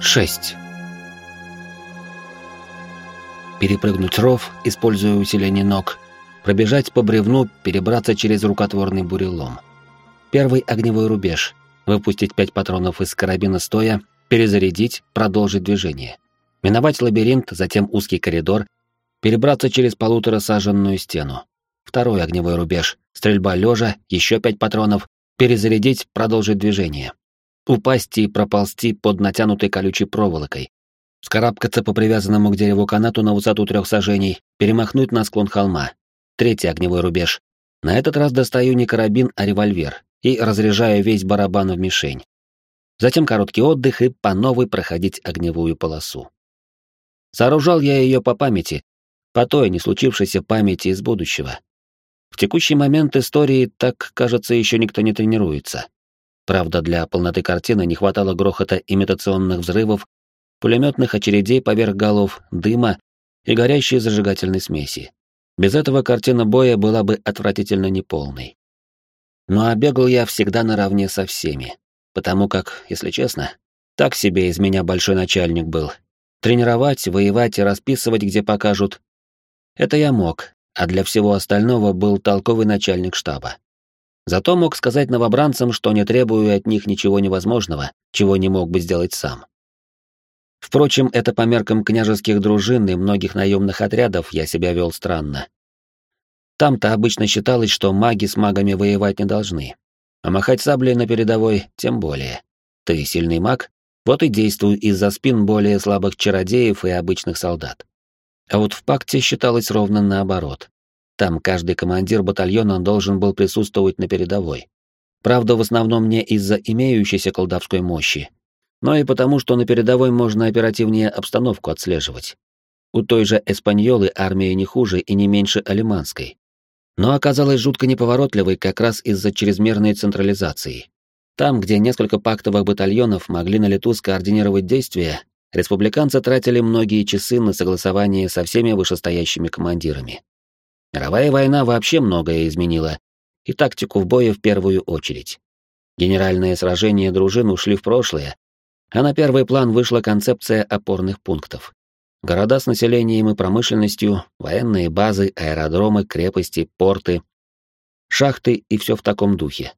6. Перепрыгнуть ров, используя усиление ног, пробежать по бревну, перебраться через рукотворный бурелом. Первый огневой рубеж. Выпустить пять патронов из карабина стоя, перезарядить, продолжить движение. Миновать лабиринт, затем узкий коридор, перебраться через полуторасаженную стену. Второй огневой рубеж. Стрельба лежа, еще пять патронов, перезарядить, продолжить движение упасть и проползти под натянутой колючей проволокой, скарабкаться по привязанному к дереву канату на высоту трех сажений, перемахнуть на склон холма. Третий огневой рубеж. На этот раз достаю не карабин, а револьвер и разряжаю весь барабан в мишень. Затем короткий отдых и по новой проходить огневую полосу. Сооружал я ее по памяти, по той не случившейся памяти из будущего. В текущий момент истории так, кажется, еще никто не тренируется. Правда, для полноты картины не хватало грохота имитационных взрывов, пулеметных очередей поверх голов, дыма и горящей зажигательной смеси. Без этого картина боя была бы отвратительно неполной. Ну а бегал я всегда наравне со всеми, потому как, если честно, так себе из меня большой начальник был. Тренировать, воевать и расписывать, где покажут. Это я мог, а для всего остального был толковый начальник штаба. Зато мог сказать новобранцам, что не требую от них ничего невозможного, чего не мог бы сделать сам. Впрочем, это по меркам княжеских дружин и многих наемных отрядов я себя вел странно. Там-то обычно считалось, что маги с магами воевать не должны. А махать саблей на передовой тем более. Ты сильный маг, вот и действуй из-за спин более слабых чародеев и обычных солдат. А вот в пакте считалось ровно наоборот. Там каждый командир батальона должен был присутствовать на передовой. Правда, в основном не из-за имеющейся колдовской мощи, но и потому, что на передовой можно оперативнее обстановку отслеживать. У той же Эспаньолы армия не хуже и не меньше алиманской. Но оказалась жутко неповоротливой как раз из-за чрезмерной централизации. Там, где несколько пактовых батальонов могли на лету скоординировать действия, республиканцы тратили многие часы на согласование со всеми вышестоящими командирами. Мировая война вообще многое изменила, и тактику в бое в первую очередь. Генеральные сражения дружин ушли в прошлое, а на первый план вышла концепция опорных пунктов. Города с населением и промышленностью, военные базы, аэродромы, крепости, порты, шахты и все в таком духе.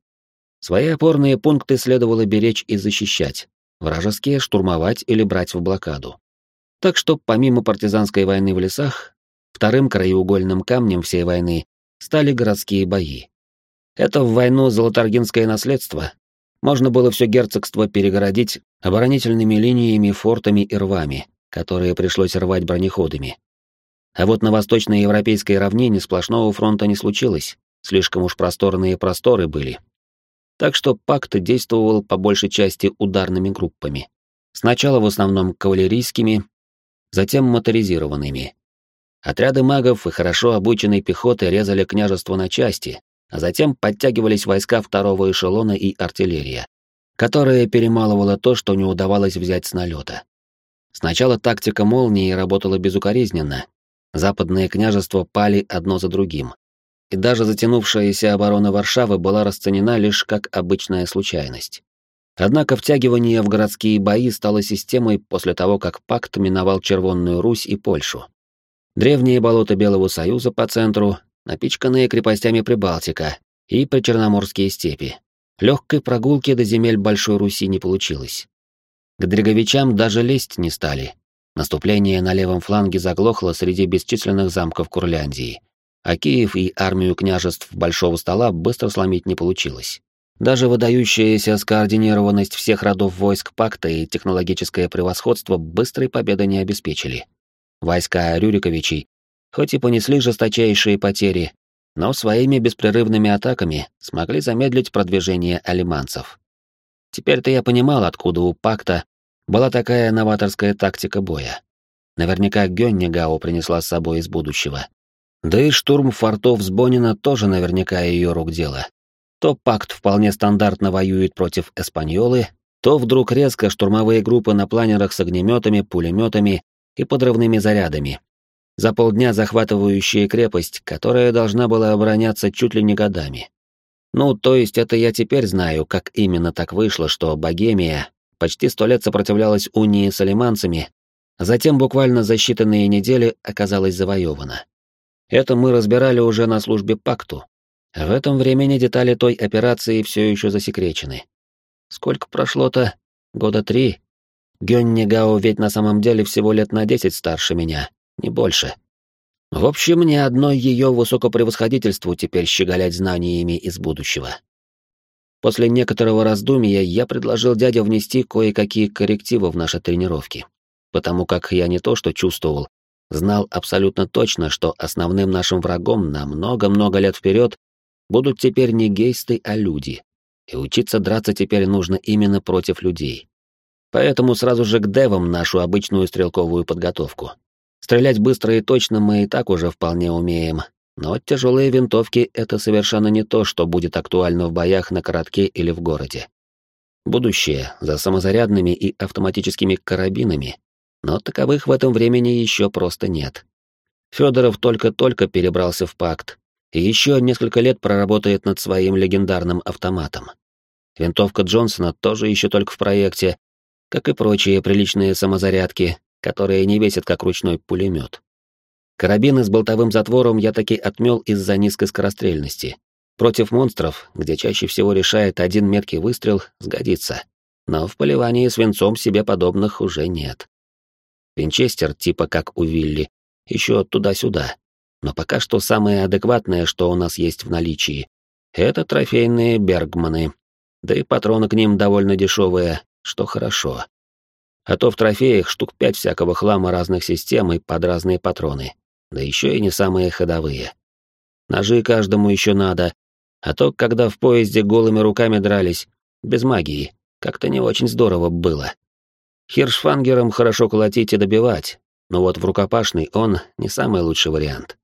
Свои опорные пункты следовало беречь и защищать, вражеские штурмовать или брать в блокаду. Так что помимо партизанской войны в лесах, Вторым краеугольным камнем всей войны стали городские бои. Это в войну Золотаргинское наследство. Можно было все герцогство перегородить оборонительными линиями, фортами и рвами, которые пришлось рвать бронеходами. А вот на восточноевропейской равнине сплошного фронта не случилось, слишком уж просторные просторы были. Так что пакт действовал по большей части ударными группами. Сначала в основном кавалерийскими, затем моторизированными. Отряды магов и хорошо обученной пехоты резали княжество на части, а затем подтягивались войска второго эшелона и артиллерия, которая перемалывала то, что не удавалось взять с налета. Сначала тактика молнии работала безукоризненно. Западные княжества пали одно за другим. И даже затянувшаяся оборона Варшавы была расценена лишь как обычная случайность. Однако втягивание в городские бои стало системой после того, как пакт миновал Червонную Русь и Польшу. Древние болота Белого Союза по центру, напичканные крепостями Прибалтика и причерноморские степи. Легкой прогулки до земель Большой Руси не получилось. К дреговичам даже лезть не стали. Наступление на левом фланге заглохло среди бесчисленных замков Курляндии, а Киев и армию княжеств Большого Стола быстро сломить не получилось. Даже выдающаяся скоординированность всех родов войск пакта и технологическое превосходство быстрой победы не обеспечили. Войска Рюриковичей, хоть и понесли жесточайшие потери, но своими беспрерывными атаками смогли замедлить продвижение алиманцев. Теперь-то я понимал, откуда у пакта была такая новаторская тактика боя. Наверняка Гённигау принесла с собой из будущего. Да и штурм фортов с Бонина тоже наверняка ее рук дело. То пакт вполне стандартно воюет против Эспаньолы, то вдруг резко штурмовые группы на планерах с огнеметами, пулеметами и подрывными зарядами. За полдня захватывающая крепость, которая должна была обороняться чуть ли не годами. Ну, то есть это я теперь знаю, как именно так вышло, что Богемия, почти сто лет сопротивлялась унии с алиманцами, затем буквально за считанные недели оказалась завоевана. Это мы разбирали уже на службе пакту. В этом времени детали той операции все еще засекречены. Сколько прошло-то? Года три? Гённи Гао ведь на самом деле всего лет на десять старше меня, не больше. В общем, ни одной ее высокопревосходительству теперь щеголять знаниями из будущего. После некоторого раздумья я предложил дяде внести кое-какие коррективы в наши тренировки, потому как я не то что чувствовал, знал абсолютно точно, что основным нашим врагом на много-много лет вперед будут теперь не гейсты, а люди. И учиться драться теперь нужно именно против людей. Поэтому сразу же к девам нашу обычную стрелковую подготовку. Стрелять быстро и точно мы и так уже вполне умеем, но тяжелые винтовки — это совершенно не то, что будет актуально в боях на коротке или в городе. Будущее за самозарядными и автоматическими карабинами, но таковых в этом времени еще просто нет. Федоров только-только перебрался в пакт, и еще несколько лет проработает над своим легендарным автоматом. Винтовка Джонсона тоже еще только в проекте, как и прочие приличные самозарядки, которые не весят как ручной пулемет. Карабины с болтовым затвором я таки отмел из-за низкой скорострельности. Против монстров, где чаще всего решает один меткий выстрел, сгодится. Но в поливании свинцом себе подобных уже нет. Винчестер, типа как у Вилли, еще туда-сюда. Но пока что самое адекватное, что у нас есть в наличии, это трофейные Бергманы. Да и патроны к ним довольно дешевые, что хорошо. А то в трофеях штук пять всякого хлама разных систем и под разные патроны. Да еще и не самые ходовые. Ножи каждому еще надо, а то, когда в поезде голыми руками дрались, без магии, как-то не очень здорово было. Хиршфангером хорошо колотить и добивать, но вот в рукопашный он не самый лучший вариант.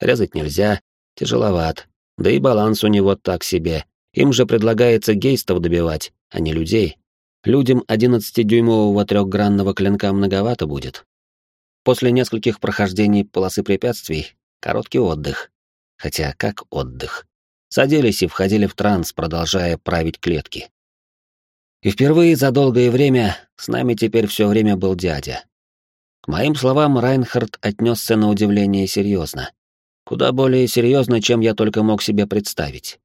Резать нельзя, тяжеловат, да и баланс у него так себе. Им же предлагается гейстов добивать, а не людей. Людям 11-дюймового трехгранного клинка многовато будет. После нескольких прохождений полосы препятствий — короткий отдых. Хотя как отдых? Садились и входили в транс, продолжая править клетки. И впервые за долгое время с нами теперь все время был дядя. К моим словам, Райнхард отнесся на удивление серьезно. Куда более серьезно, чем я только мог себе представить.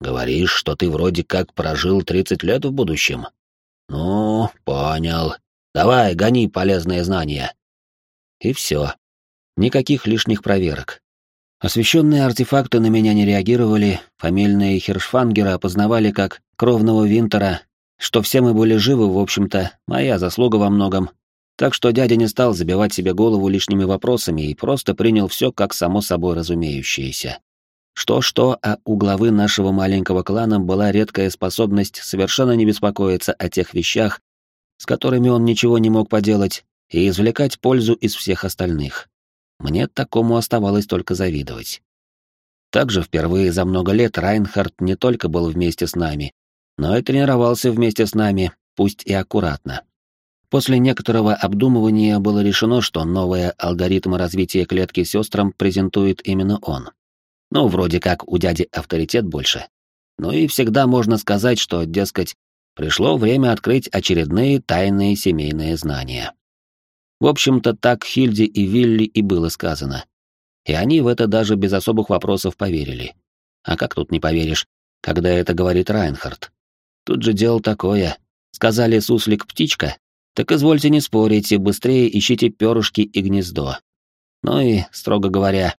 «Говоришь, что ты вроде как прожил 30 лет в будущем?» «Ну, понял. Давай, гони полезные знания». И все. Никаких лишних проверок. Освещенные артефакты на меня не реагировали, фамильные Хершфангера опознавали как кровного Винтера что все мы были живы, в общем-то, моя заслуга во многом. Так что дядя не стал забивать себе голову лишними вопросами и просто принял все как само собой разумеющееся. Что-что, а у главы нашего маленького клана была редкая способность совершенно не беспокоиться о тех вещах, с которыми он ничего не мог поделать, и извлекать пользу из всех остальных. Мне такому оставалось только завидовать. Также впервые за много лет Райнхард не только был вместе с нами, но и тренировался вместе с нами, пусть и аккуратно. После некоторого обдумывания было решено, что новые алгоритмы развития клетки сестрам презентует именно он. Ну, вроде как у дяди авторитет больше. Ну и всегда можно сказать, что, дескать, пришло время открыть очередные тайные семейные знания. В общем-то, так Хильде и Вилли и было сказано. И они в это даже без особых вопросов поверили. А как тут не поверишь, когда это говорит Райнхард? Тут же дело такое. Сказали суслик-птичка, так извольте не спорить и быстрее ищите перышки и гнездо. Ну и, строго говоря,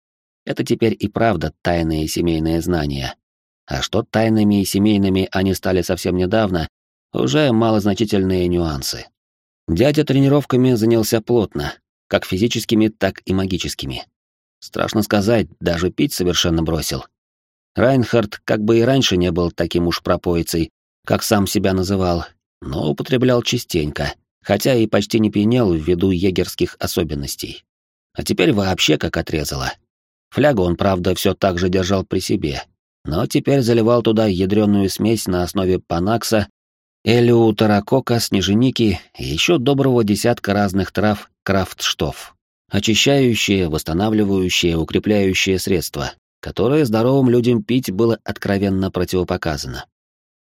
это теперь и правда тайные семейные знания. А что тайными и семейными они стали совсем недавно, уже малозначительные нюансы. Дядя тренировками занялся плотно, как физическими, так и магическими. Страшно сказать, даже пить совершенно бросил. Райнхард как бы и раньше не был таким уж пропойцей, как сам себя называл, но употреблял частенько, хотя и почти не пьянел ввиду егерских особенностей. А теперь вообще как отрезало. Флягу он, правда, все так же держал при себе, но теперь заливал туда ядреную смесь на основе панакса, элеутерокока, снеженики и еще доброго десятка разных трав крафтштоф. Очищающие, восстанавливающие, укрепляющие средства, которые здоровым людям пить было откровенно противопоказано.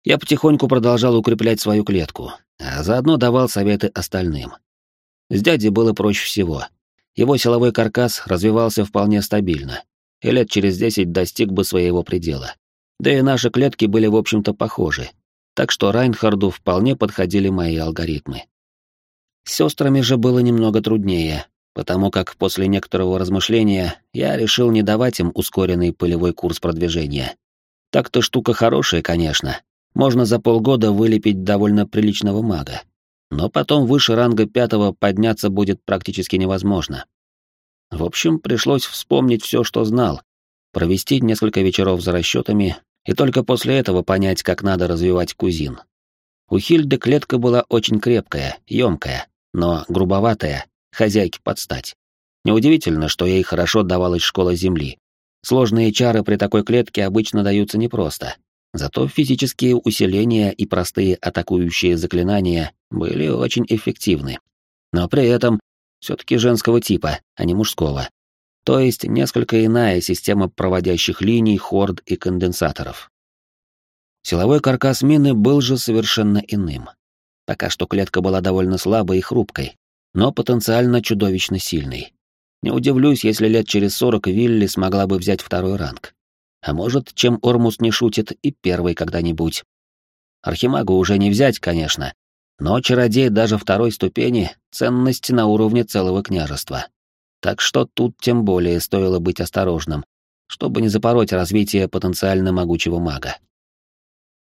Я потихоньку продолжал укреплять свою клетку, а заодно давал советы остальным. С дядей было проще всего. Его силовой каркас развивался вполне стабильно, и лет через десять достиг бы своего предела. Да и наши клетки были, в общем-то, похожи, так что Райнхарду вполне подходили мои алгоритмы. С сестрами же было немного труднее, потому как после некоторого размышления я решил не давать им ускоренный полевой курс продвижения. Так-то штука хорошая, конечно. Можно за полгода вылепить довольно приличного мага. Но потом выше ранга пятого подняться будет практически невозможно. В общем, пришлось вспомнить все, что знал, провести несколько вечеров за расчетами и только после этого понять, как надо развивать кузин. У Хильды клетка была очень крепкая, емкая, но грубоватая, хозяйке подстать. Неудивительно, что ей хорошо давалась школа Земли. Сложные чары при такой клетке обычно даются непросто. Зато физические усиления и простые атакующие заклинания были очень эффективны. Но при этом все-таки женского типа, а не мужского. То есть несколько иная система проводящих линий, хорд и конденсаторов. Силовой каркас мины был же совершенно иным. Пока что клетка была довольно слабой и хрупкой, но потенциально чудовищно сильной. Не удивлюсь, если лет через сорок Вилли смогла бы взять второй ранг. А может, чем Ормус не шутит, и первый когда-нибудь. Архимагу уже не взять, конечно, но чародей даже второй ступени — ценность на уровне целого княжества. Так что тут тем более стоило быть осторожным, чтобы не запороть развитие потенциально могучего мага.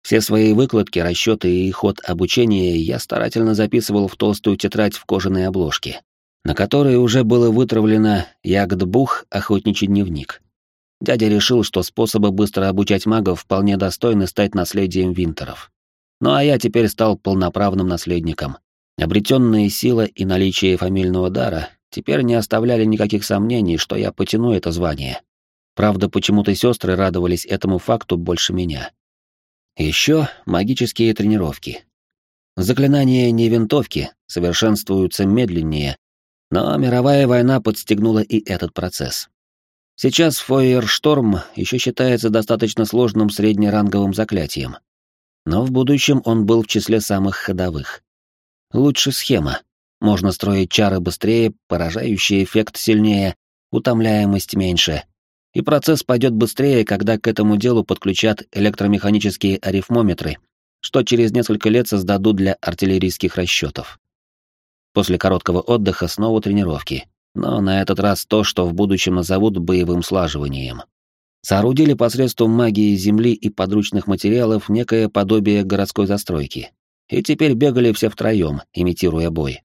Все свои выкладки, расчеты и ход обучения я старательно записывал в толстую тетрадь в кожаной обложке, на которой уже было вытравлено Ягдбух «Охотничий дневник». Дядя решил, что способы быстро обучать магов вполне достойны стать наследием Винтеров. Ну а я теперь стал полноправным наследником. Обретенные сила и наличие фамильного дара теперь не оставляли никаких сомнений, что я потяну это звание. Правда, почему-то сестры радовались этому факту больше меня. Еще магические тренировки. Заклинания не винтовки, совершенствуются медленнее, но мировая война подстегнула и этот процесс. Сейчас Фойершторм еще считается достаточно сложным среднеранговым заклятием, но в будущем он был в числе самых ходовых. Лучше схема. Можно строить чары быстрее, поражающий эффект сильнее, утомляемость меньше, и процесс пойдет быстрее, когда к этому делу подключат электромеханические арифмометры, что через несколько лет создадут для артиллерийских расчетов. После короткого отдыха снова тренировки, но на этот раз то, что в будущем назовут боевым слаживанием. Соорудили посредством магии Земли и подручных материалов некое подобие городской застройки. И теперь бегали все втроем, имитируя бой.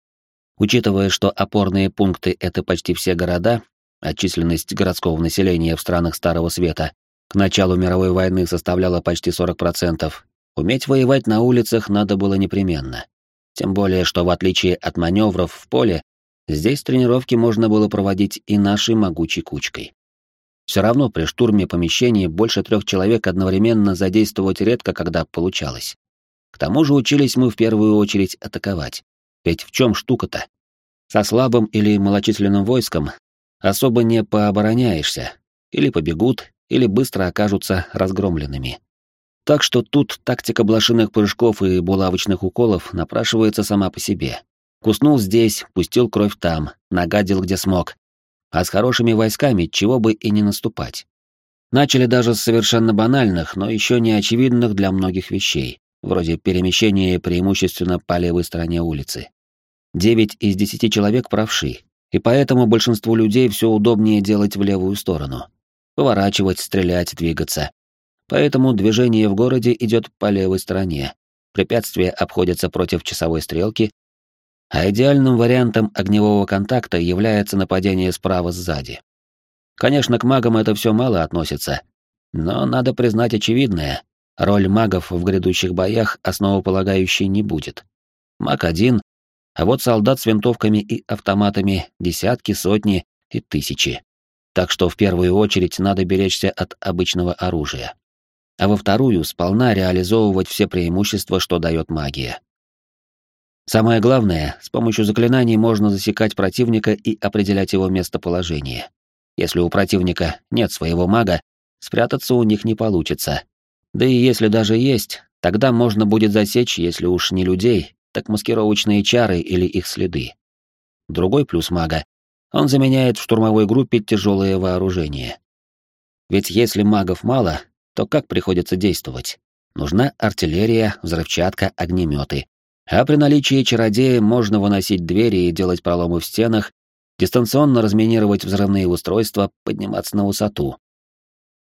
Учитывая, что опорные пункты — это почти все города, а численность городского населения в странах Старого Света к началу мировой войны составляла почти 40%, уметь воевать на улицах надо было непременно. Тем более, что в отличие от маневров в поле, здесь тренировки можно было проводить и нашей могучей кучкой. Все равно при штурме помещений больше трех человек одновременно задействовать редко когда получалось. К тому же учились мы в первую очередь атаковать. Ведь в чем штука-то? Со слабым или малочисленным войском особо не пообороняешься, или побегут, или быстро окажутся разгромленными. Так что тут тактика блошиных прыжков и булавочных уколов напрашивается сама по себе. Куснул здесь, пустил кровь там, нагадил где смог. А с хорошими войсками чего бы и не наступать. Начали даже с совершенно банальных, но еще не очевидных для многих вещей, вроде перемещения преимущественно по левой стороне улицы. Девять из десяти человек правши, и поэтому большинству людей все удобнее делать в левую сторону. Поворачивать, стрелять, двигаться. Поэтому движение в городе идет по левой стороне. Препятствия обходятся против часовой стрелки, а идеальным вариантом огневого контакта является нападение справа сзади. Конечно, к магам это все мало относится, но надо признать очевидное. Роль магов в грядущих боях основополагающей не будет. Маг один а вот солдат с винтовками и автоматами десятки, сотни и тысячи. Так что в первую очередь надо беречься от обычного оружия. А во вторую сполна реализовывать все преимущества, что дает магия. Самое главное, с помощью заклинаний можно засекать противника и определять его местоположение. Если у противника нет своего мага, спрятаться у них не получится. Да и если даже есть, тогда можно будет засечь, если уж не людей, так маскировочные чары или их следы. Другой плюс мага — он заменяет в штурмовой группе тяжелое вооружение. Ведь если магов мало, то как приходится действовать? Нужна артиллерия, взрывчатка, огнеметы. А при наличии чародея можно выносить двери и делать проломы в стенах, дистанционно разминировать взрывные устройства, подниматься на высоту.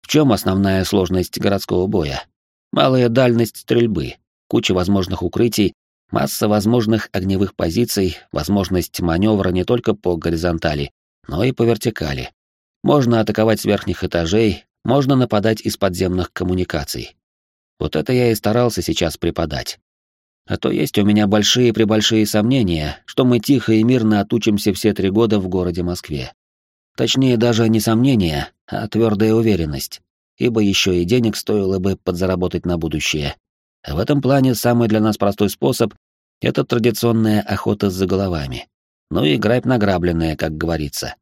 В чем основная сложность городского боя? Малая дальность стрельбы, куча возможных укрытий, масса возможных огневых позиций, возможность маневра не только по горизонтали, но и по вертикали. Можно атаковать с верхних этажей, можно нападать из подземных коммуникаций. Вот это я и старался сейчас преподать. А то есть у меня большие-пребольшие сомнения, что мы тихо и мирно отучимся все три года в городе Москве. Точнее, даже не сомнения, а твердая уверенность, ибо еще и денег стоило бы подзаработать на будущее. В этом плане самый для нас простой способ — это традиционная охота за головами. Ну и грабь награбленная, как говорится.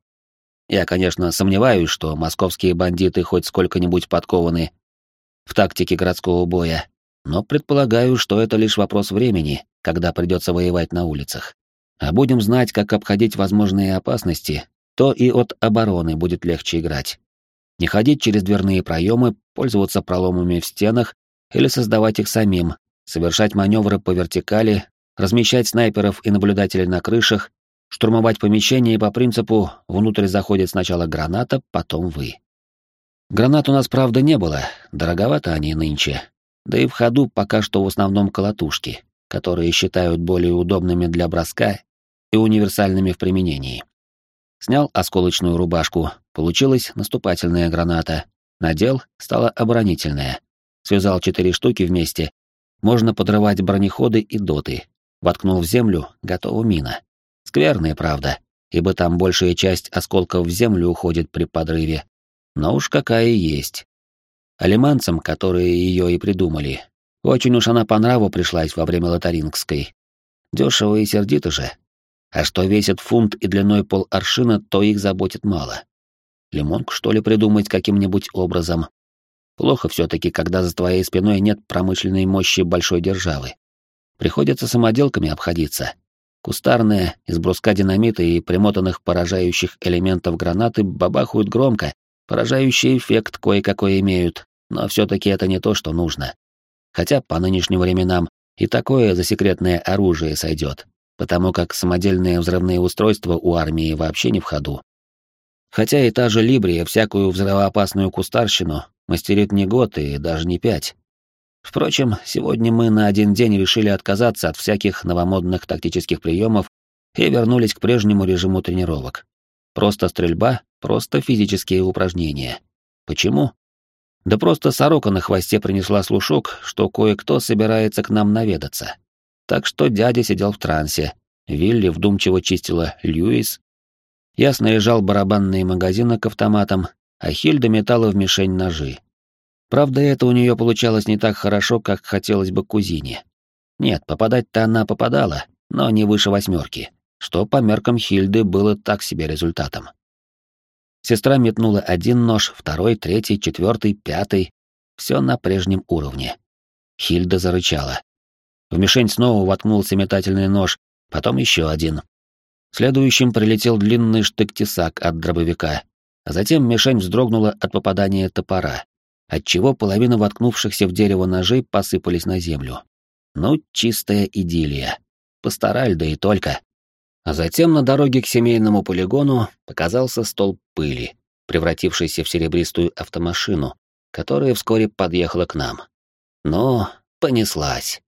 Я, конечно, сомневаюсь, что московские бандиты хоть сколько-нибудь подкованы в тактике городского боя, но предполагаю, что это лишь вопрос времени, когда придется воевать на улицах. А будем знать, как обходить возможные опасности, то и от обороны будет легче играть. Не ходить через дверные проемы, пользоваться проломами в стенах или создавать их самим, совершать маневры по вертикали, размещать снайперов и наблюдателей на крышах, штурмовать помещение по принципу «внутрь заходит сначала граната, потом вы». Гранат у нас, правда, не было, дороговато они нынче. Да и в ходу пока что в основном колотушки, которые считают более удобными для броска и универсальными в применении. Снял осколочную рубашку, получилась наступательная граната. Надел, стала оборонительная. Связал четыре штуки вместе. Можно подрывать бронеходы и доты. Воткнул в землю, готова мина. Скверная, правда, ибо там большая часть осколков в землю уходит при подрыве, но уж какая есть. Алиманцам, которые ее и придумали, очень уж она по нраву пришлась во время лотарингской. Дешево и сердито же. А что весит фунт и длиной пол аршина, то их заботит мало. Лимонку, что ли, придумать каким-нибудь образом? Плохо все-таки, когда за твоей спиной нет промышленной мощи большой державы. Приходится самоделками обходиться. Кустарные, из бруска динамита и примотанных поражающих элементов гранаты бабахают громко, Поражающий эффект кое-какой имеют, но все-таки это не то, что нужно. Хотя по нынешним временам и такое за секретное оружие сойдет, потому как самодельные взрывные устройства у армии вообще не в ходу. Хотя и та же Либрия всякую взрывоопасную кустарщину мастерит не год и даже не пять. Впрочем, сегодня мы на один день решили отказаться от всяких новомодных тактических приемов и вернулись к прежнему режиму тренировок. Просто стрельба, просто физические упражнения. Почему? Да просто сорока на хвосте принесла слушок, что кое-кто собирается к нам наведаться. Так что дядя сидел в трансе, Вилли вдумчиво чистила Льюис, я снаряжал барабанные магазины к автоматам, а Хильда метала в мишень ножи. Правда, это у нее получалось не так хорошо, как хотелось бы кузине. Нет, попадать-то она попадала, но не выше восьмерки что по меркам Хильды было так себе результатом. Сестра метнула один нож, второй, третий, четвертый, пятый. Все на прежнем уровне. Хильда зарычала. В мишень снова воткнулся метательный нож, потом еще один. Следующим прилетел длинный штык-тесак от дробовика, а затем мишень вздрогнула от попадания топора, отчего половина воткнувшихся в дерево ножей посыпались на землю. Ну, чистая идиллия. Постараль, да и только. А затем на дороге к семейному полигону показался столб пыли, превратившийся в серебристую автомашину, которая вскоре подъехала к нам. Но понеслась.